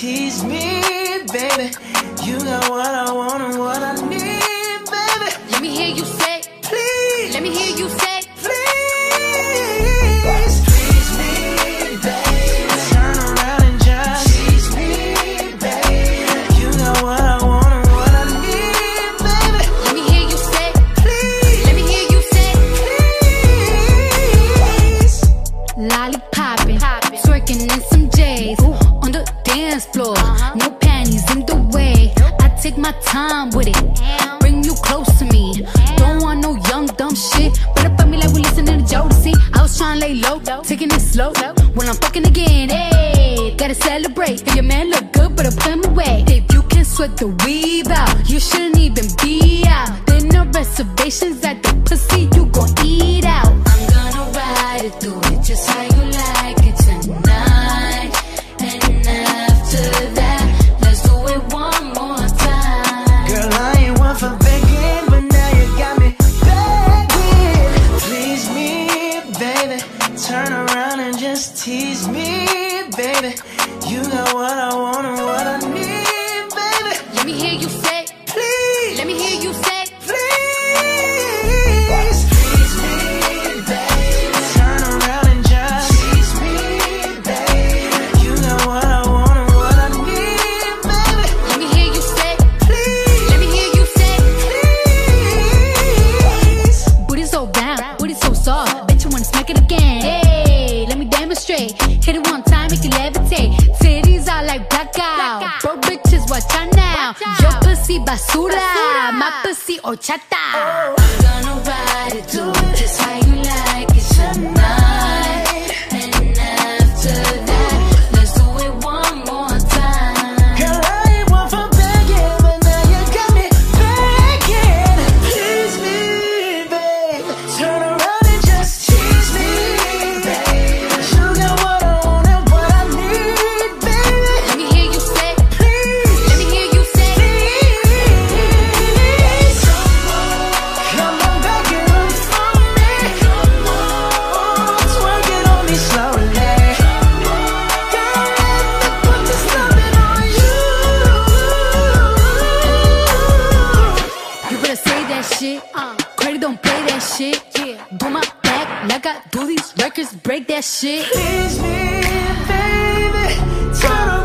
tease me, baby. You got what I want what i need baby let me hear you say please let me hear you say please please me baby sun around and just please me baby you know what I want what i need, baby. Let me hear you say, Please, let me hear you say. please. Lollipopping, twerking in some J's the dance floor. No panties in the way. I take my time with it. Bring you close to me. Don't want no young dumb shit. Better fuck me like we listening to Jodeci. I was trying to lay low, taking it slow. When I'm fucking again, hey, gotta celebrate. If your man look good, but put him away. If you can sweat the weave out, you shouldn't even be out. There no reservations at the pussy, you gon' eat out. I'm gonna ride it through it just like tease me, baby. You got what I want it one time, make it levitate. Titties are like blackout. Broke bitches, watch out now. Your pussy basura, my pussy horchata. I'm gonna ride it, do do my back like I do these records, break that shit. Please me, baby, turn around.